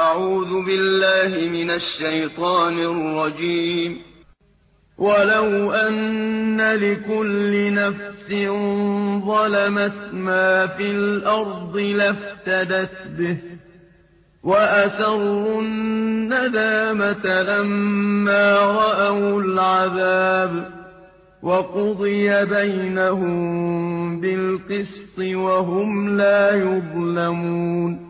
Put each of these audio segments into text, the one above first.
أعوذ بالله من الشيطان الرجيم. ولو أن لكل نفس ظلمت ما في الأرض لافتدت به وأسروا الندامة لما رأوا العذاب وقضي بينهم بالقسط وهم لا يظلمون.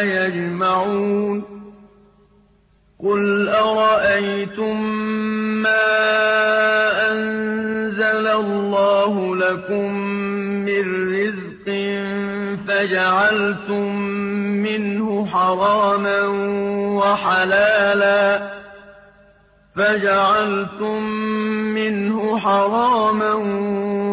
يَجْمَعُونَ قُلْ أَرَأَيْتُم مَّا أَنزَلَ اللَّهُ لَكُم مِّن رِّزْقٍ فَجَعَلْتُم مِّنْهُ حَرَامًا وَحَلَالًا فَجَعَلْتُم مِّنْهُ حَرَامًا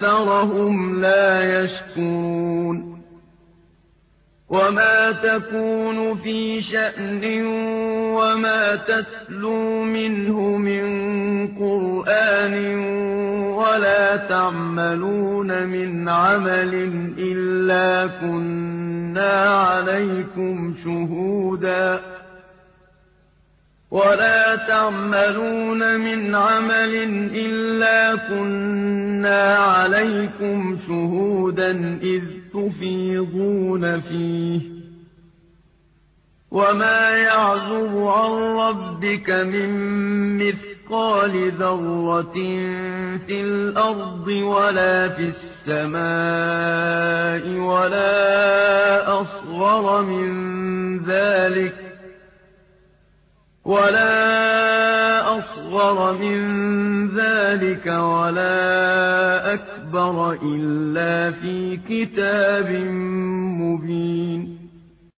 أَكْثَرَهُمْ لَا يَشْكُرُونَ وَمَا تَكُونُ فِي شَأْنٍ وَمَا تَتْلُو مِنْهُ مِن قُرْآنٍ وَلَا تَعْمَلُونَ مِنْ عَمَلٍ إِلَّا كُنَّا عَلَيْكُمْ شُهُودًا وَلَا تَعْمَلُونَ مِنْ عَمَلٍ إِلَّا كُنَّا عَلَيْكُمْ شُهُودًا إِذْ تُفِيضُونَ فِيهِ ۚ. وَمَا يَعْزُبُ عَن رَّبِّكَ مِن مِّثْقَالِ ذَرَّةٍ فِي الْأَرْضِ وَلَا فِي السَّمَاءِ وَلَا أَصْغَرَ مِن وَلَا أَصْغَرَ مِن ذَٰلِكَ وَلَا أَكْبَرَ إِلَّا فِي كِتَابٍ مُّبِينٍ